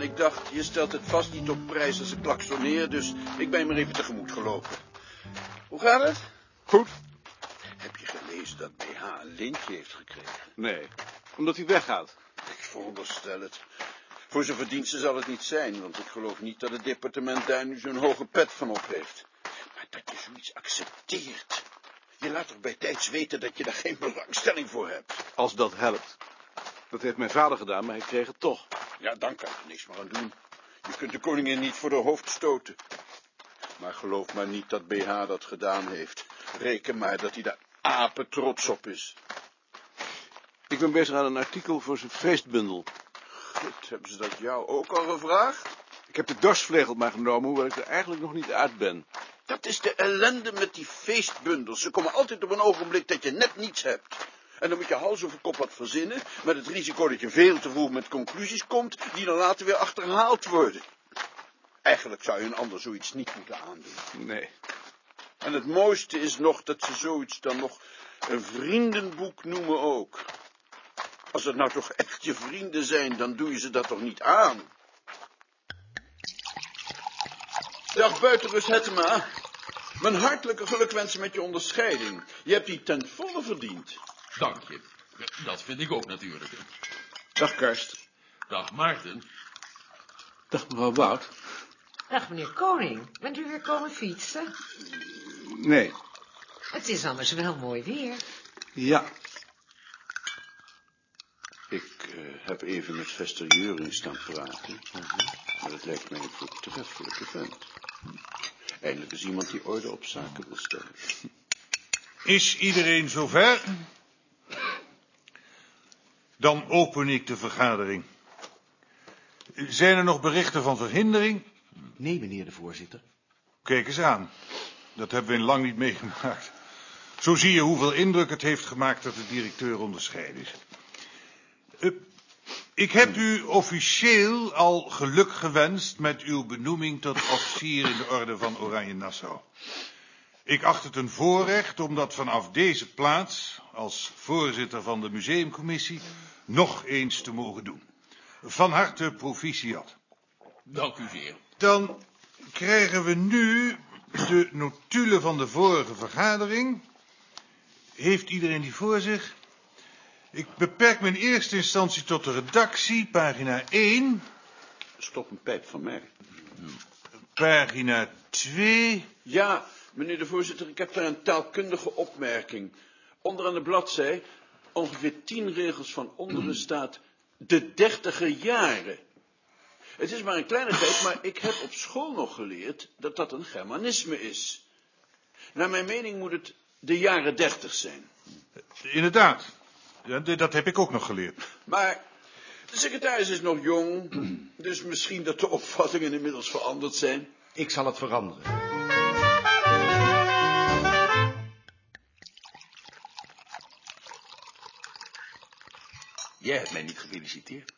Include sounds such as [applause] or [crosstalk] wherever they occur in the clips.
Ik dacht, je stelt het vast niet op prijs als ik klaksoneer, dus ik ben maar even tegemoet gelopen. Hoe gaat het? Goed? Heb je gelezen dat BH een lintje heeft gekregen? Nee, omdat hij weggaat. Ik veronderstel het. Voor zijn verdiensten zal het niet zijn, want ik geloof niet dat het departement daar nu zo'n hoge pet van op heeft. Maar dat je zoiets accepteert. Je laat toch bij tijds weten dat je daar geen belangstelling voor hebt. Als dat helpt. Dat heeft mijn vader gedaan, maar hij kreeg het toch. Ja, dan kan je er niks meer aan doen. Je kunt de koningin niet voor de hoofd stoten. Maar geloof maar niet dat BH dat gedaan heeft. Reken maar dat hij daar apen trots op is. Ik ben bezig aan een artikel voor zijn feestbundel. Goed, hebben ze dat jou ook al gevraagd? Ik heb de dorsvlegel maar genomen, hoewel ik er eigenlijk nog niet uit ben. Dat is de ellende met die feestbundels. Ze komen altijd op een ogenblik dat je net niets hebt. En dan moet je hals over kop wat verzinnen, met het risico dat je veel te vroeg met conclusies komt, die dan later weer achterhaald worden. Eigenlijk zou je een ander zoiets niet moeten aandoen. Nee. En het mooiste is nog dat ze zoiets dan nog een vriendenboek noemen ook. Als het nou toch echt je vrienden zijn, dan doe je ze dat toch niet aan? Dag Buitenrust Hettema. Mijn hartelijke gelukwensen met je onderscheiding. Je hebt die ten volle verdiend. Dank je. Dat vind ik ook natuurlijk. Dag Karst. Dag Maarten. Dag mevrouw Wout. Dag meneer Koning, bent u weer komen fietsen? Nee. Het is anders wel mooi weer. Ja. Ik uh, heb even met Vester Juring staan praten. Maar het lijkt mij een voortreffelijke vent. Eindelijk is iemand die orde op zaken wil stellen. Is iedereen zover? Dan open ik de vergadering. Zijn er nog berichten van verhindering? Nee, meneer de voorzitter. Kijk eens aan. Dat hebben we in lang niet meegemaakt. Zo zie je hoeveel indruk het heeft gemaakt dat de directeur onderscheiden is. Uh, ik heb u officieel al geluk gewenst met uw benoeming tot officier in de orde van Oranje Nassau. Ik acht het een voorrecht om dat vanaf deze plaats, als voorzitter van de museumcommissie, nog eens te mogen doen. Van harte proficiat. Dank u zeer. Dan krijgen we nu de notulen van de vorige vergadering. Heeft iedereen die voor zich? Ik beperk me in eerste instantie tot de redactie, pagina 1. Stop een pijp van mij. Pagina 2. Ja, meneer de voorzitter, ik heb daar een taalkundige opmerking. Onderaan de bladzij, ongeveer tien regels van onderen staat... de dertiger jaren. Het is maar een kleinigheid, maar ik heb op school nog geleerd dat dat een Germanisme is. Naar mijn mening moet het de jaren dertig zijn. Inderdaad. Ja, dat heb ik ook nog geleerd. Maar de secretaris is nog jong, dus misschien dat de opvattingen inmiddels veranderd zijn. Ik zal het veranderen. Jij hebt mij niet gefeliciteerd.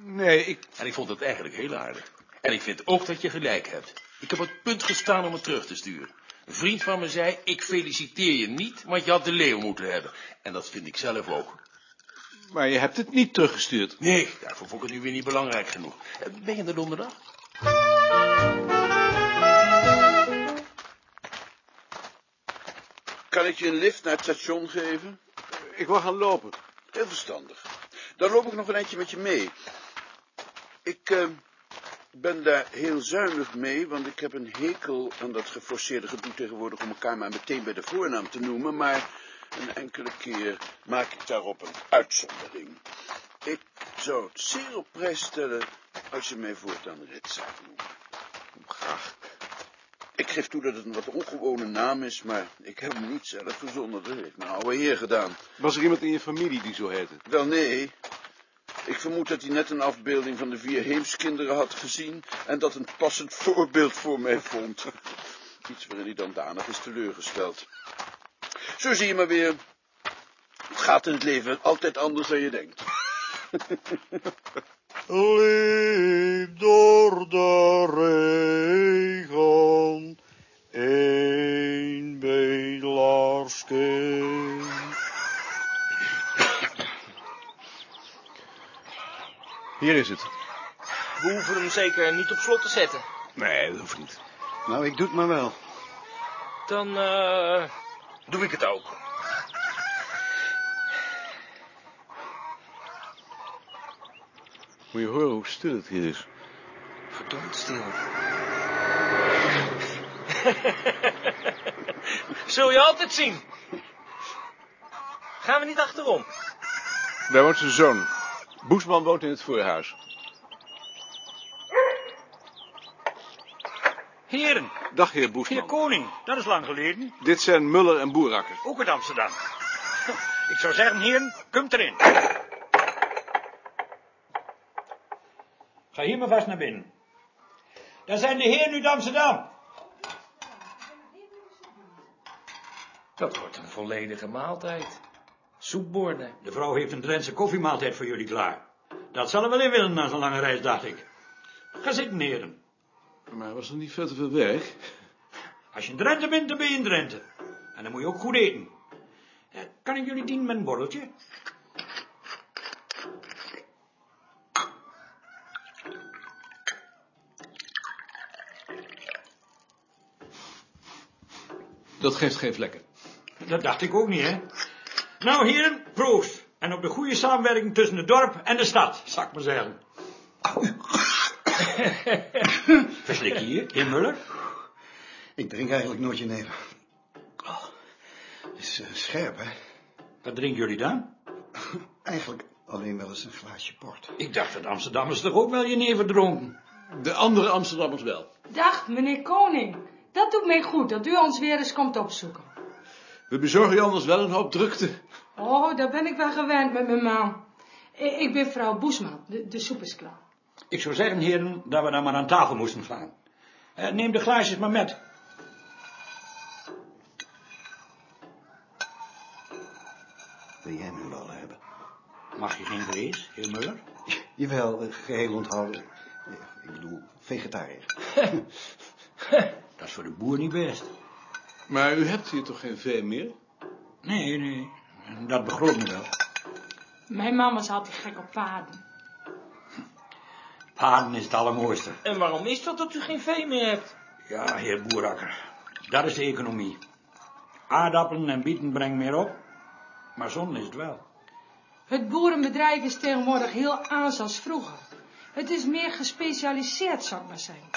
Nee, ik... En ik vond het eigenlijk heel aardig. En ik vind ook dat je gelijk hebt. Ik heb op het punt gestaan om het terug te sturen. Een vriend van me zei, ik feliciteer je niet, want je had de leeuw moeten hebben. En dat vind ik zelf ook. Maar je hebt het niet teruggestuurd. Nee, daarvoor vond ik het nu weer niet belangrijk genoeg. Ben je er donderdag? Kan ik je een lift naar het station geven? Ik wil gaan lopen. Heel verstandig. Dan loop ik nog een eindje met je mee. Ik uh, ben daar heel zuinig mee, want ik heb een hekel aan dat geforceerde gedoe tegenwoordig om elkaar maar meteen bij de voornaam te noemen, maar een enkele keer maak ik daarop een uitzondering. Ik zou het zeer op prijs stellen als je mij voortaan Ritsaar noemt. Graag. Ik geef toe dat het een wat ongewone naam is, maar ik heb hem niet zelf verzonnen. Dat heeft mijn oude heer gedaan. Was er iemand in je familie die zo heette? Wel, nee. Ik vermoed dat hij net een afbeelding van de vier heemskinderen had gezien en dat een passend voorbeeld voor mij vond. [laughs] Iets waarin hij dan danig is teleurgesteld. Zo zie je maar weer. Het gaat in het leven altijd anders dan je denkt. [laughs] Liep door de regen, Hier is het. We hoeven hem zeker niet op slot te zetten. Nee, dat hoeft niet. Nou, ik doe het maar wel. Dan eh, doe ik het ook. Moet je horen hoe stil het hier is. Verdomd stil. [laughs] Zul je altijd zien. Gaan we niet achterom? Daar woont zijn zoon. Boesman woont in het voorhuis. Heren, Dag, heer heer Boesman. koning, dat is lang geleden. Dit zijn Muller en Boerakker. Ook uit Amsterdam. [laughs] Ik zou zeggen, heren, komt erin. Ga hier maar vast naar binnen. Daar zijn de heren uit Amsterdam. Dat wordt een volledige maaltijd. Soepborden. De vrouw heeft een Drentse koffiemaaltijd voor jullie klaar. Dat zal er wel in willen na zo'n lange reis, dacht ik. Ga zitten, heren. Maar was er niet veel te veel werk? Als je in Drenthe bent, dan ben je in Drenthe. En dan moet je ook goed eten. Eh, Kan ik jullie dienen met een borreltje? Dat geeft geen vlekken. Dat dacht ik ook niet, hè? Nou, heren, proost. En op de goede samenwerking tussen het dorp en de stad, zou ik maar zeggen. [laughs] Verslik je je, heer Muller? Ik drink eigenlijk nooit jenever. Oh, het is eh, scherp, hè? Wat drinken jullie dan? Eigenlijk alleen wel eens een glaasje port. Ik dacht dat Amsterdammers toch ook wel jenever dronken? De andere Amsterdammers wel. Dag, meneer Koning. Dat doet mij goed dat u ons weer eens komt opzoeken. We bezorgen je anders wel een hoop drukte. Oh, daar ben ik wel gewend met mijn man. Ik ben vrouw Boesman, de, de soep is klaar. Ik zou zeggen, heren, dat we dan maar aan tafel moesten gaan. Eh, neem de glaasjes maar met. Wil jij mijn ballen hebben? Mag je geen vlees, heer Muller? Jawel, eh, geheel onthouden. Eh, Ik bedoel, vegetariër. [laughs] Dat is voor de boer niet best. Maar u hebt hier toch geen vee meer? Nee, nee, dat begrijpt me wel. Mijn man was altijd gek op paarden. Paarden is het allermooiste. En waarom is dat dat u geen vee meer hebt? Ja, heer Boerakker, dat is de economie. Aardappelen en bieten brengen meer op, maar zon is het wel. Het boerenbedrijf is tegenwoordig heel anders als vroeger. Het is meer gespecialiseerd, zou ik maar zeggen.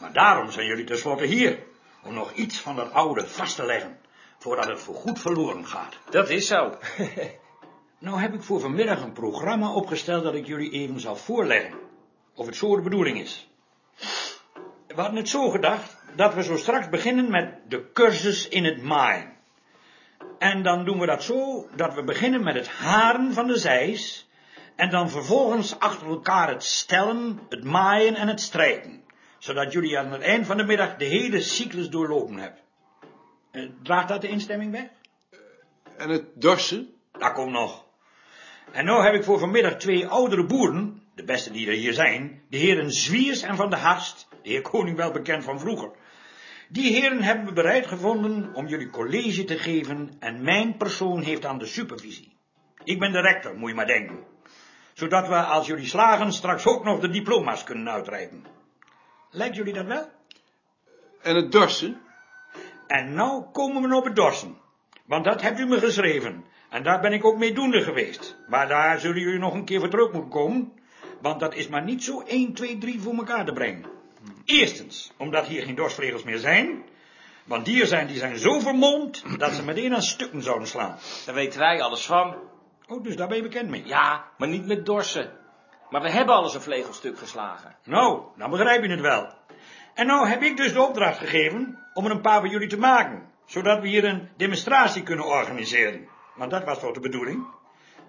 Maar daarom zijn jullie tenslotte hier, om nog iets van dat oude vast te leggen, voordat het voorgoed verloren gaat. Dat is zo. [laughs] Nou heb ik voor vanmiddag een programma opgesteld dat ik jullie even zal voorleggen, of het zo de bedoeling is. We hadden het zo gedacht dat we zo straks beginnen met de cursus in het maaien. En dan doen we dat zo dat we beginnen met het haren van de zeis en dan vervolgens achter elkaar het stellen, het maaien en het strijken. Zodat jullie aan het eind van de middag de hele cyclus doorlopen hebben. Eh, Draagt dat de instemming weg? En het dorsen? Dat komt nog. En nou heb ik voor vanmiddag twee oudere boeren, de beste die er hier zijn, de heren Zwiers en Van de Harst, de heer Koning wel bekend van vroeger. Die heren hebben we bereid gevonden om jullie college te geven en mijn persoon heeft aan de supervisie. Ik ben de rector, moet je maar denken. Zodat we, als jullie slagen, straks ook nog de diploma's kunnen uitreiken. Lijkt jullie dat wel? En het dorsen? En nou komen we op het dorsen. Want dat hebt u me geschreven. En daar ben ik ook mee doende geweest. Maar daar zullen jullie nog een keer voor terug moeten komen. Want dat is maar niet zo 1, 2, 3 voor elkaar te brengen. Eerstens, omdat hier geen dorsvlegels meer zijn. Want die zijn, die zijn zo vermomd dat ze meteen aan stukken zouden slaan. Daar weten wij alles van. Oh, dus daar ben je bekend mee. Ja, maar niet met dorsen. Maar we hebben alles een vlegelstuk geslagen. Nou, dan begrijp je het wel. En nou heb ik dus de opdracht gegeven om er een paar van jullie te maken. Zodat we hier een demonstratie kunnen organiseren. Want dat was toch de bedoeling.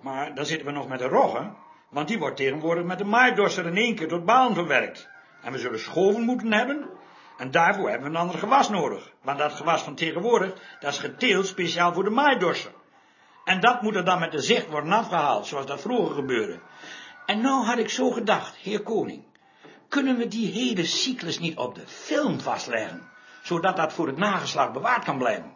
Maar dan zitten we nog met de rogge. Want die wordt tegenwoordig met de maaidorser in één keer tot baan verwerkt. En we zullen schoven moeten hebben. En daarvoor hebben we een ander gewas nodig. Want dat gewas van tegenwoordig, dat is geteeld speciaal voor de maaidorser. En dat moet er dan met de zicht worden afgehaald, zoals dat vroeger gebeurde. En nou had ik zo gedacht, heer koning, kunnen we die hele cyclus niet op de film vastleggen, zodat dat voor het nageslacht bewaard kan blijven?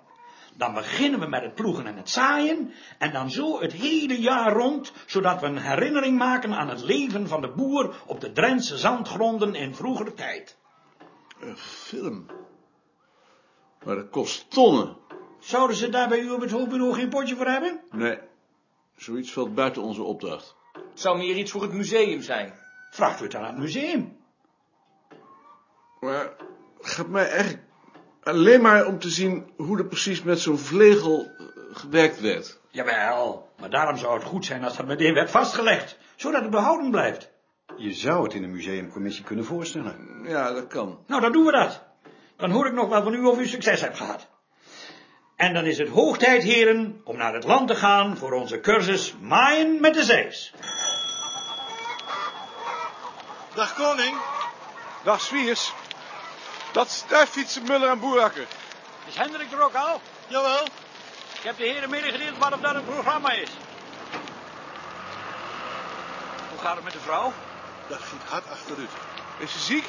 Dan beginnen we met het ploegen en het zaaien en dan zo het hele jaar rond, zodat we een herinnering maken aan het leven van de boer op de Drentse zandgronden in vroegere tijd. Een film. Maar dat kost tonnen. Zouden ze daar bij u op het hoofdbureau geen potje voor hebben? Nee, zoiets valt buiten onze opdracht. Het zou meer iets voor het museum zijn. Vraagt u het aan het museum. Maar het gaat mij eigenlijk alleen maar om te zien hoe er precies met zo'n vlegel eh, gewerkt werd. Jawel, maar daarom zou het goed zijn als dat meteen werd vastgelegd, zodat het behouden blijft. Je zou het in de museumcommissie kunnen voorstellen. Ja, dat kan. Nou, dan doen we dat. Dan hoor ik nog wel van u of u succes hebt gehad. En dan is het hoog tijd, heren, om naar het land te gaan voor onze cursus Maaien met de Zees. Dag koning. Dag Swiers. Dat stuiffietsen Muller en Boerakker. Is Hendrik er ook al? Jawel. Ik heb de heren medegedeeld waarop dat het programma is. Hoe gaat het met de vrouw? Dat giet hard achteruit. Is ze ziek?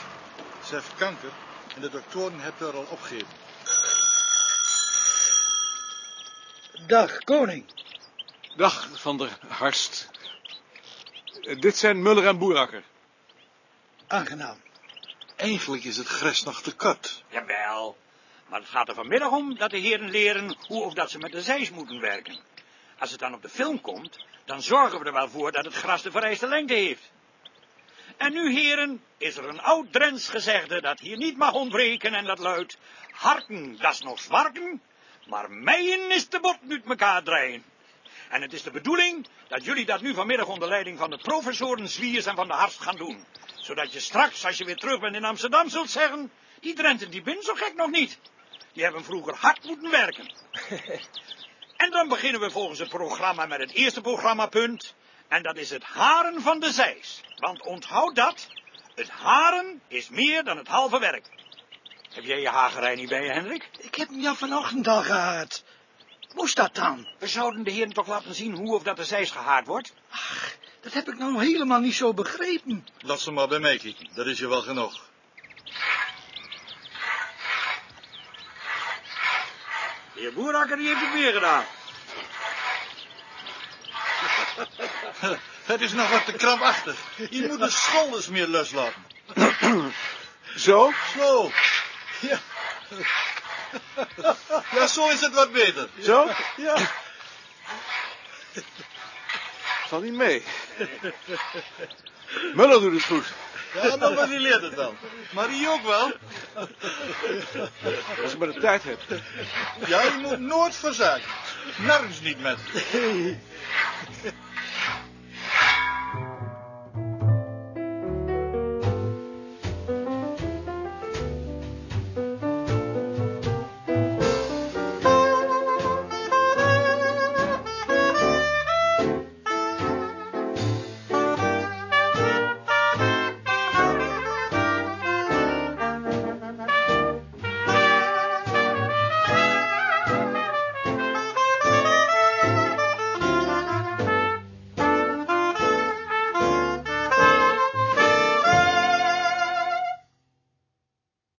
Ze heeft kanker en de doktoren hebben er al opgegeven. Dag, koning. Dag, Van der Harst. Dit zijn Muller en Boerakker. Aangenaam. Eigenlijk is het gres nog te kort. Jawel. Maar het gaat er vanmiddag om dat de heren leren hoe of dat ze met de zeis moeten werken. Als het dan op de film komt, dan zorgen we er wel voor dat het gras de vereiste lengte heeft. En nu, heren, is er een oud Drents gezegde dat hier niet mag ontbreken en dat luidt... Harken, dat is nog zwarken, maar meien is de bot nu mekaar draaien. En het is de bedoeling dat jullie dat nu vanmiddag onder leiding van de professoren Zwiers en van de Harst gaan doen. Zodat je straks, als je weer terug bent in Amsterdam, zult zeggen... Die Drenten, die ben zo gek nog niet. Die hebben vroeger hard moeten werken. [laughs] en dan beginnen we volgens het programma met het eerste programmapunt. En dat is het haren van de zeis. Want onthoud dat, het haren is meer dan het halve werk. Heb jij je hagerij niet bij je, Hendrik? Ik heb hem ja vanochtend al gehad. Moest dat dan? We zouden de heren toch laten zien hoe of dat de zeis gehaard wordt? Ach, dat heb ik nou helemaal niet zo begrepen. Laat ze maar bij mij kijken. Dat is je wel genoeg. De heer Boerakker die heeft het weer gedaan. [laughs] Het is nog wat te krampachtig. Je moet de schouders meer loslaten. Zo? Zo. Ja. [laughs] Ja, zo is het wat beter. Zo? Ja. Zal niet mee. Muller doet het goed. Ja, maar die leert het wel. Maar die ook wel. Als ik maar de tijd heb. Ja, je moet nooit verzaken. Nergens niet met. [laughs]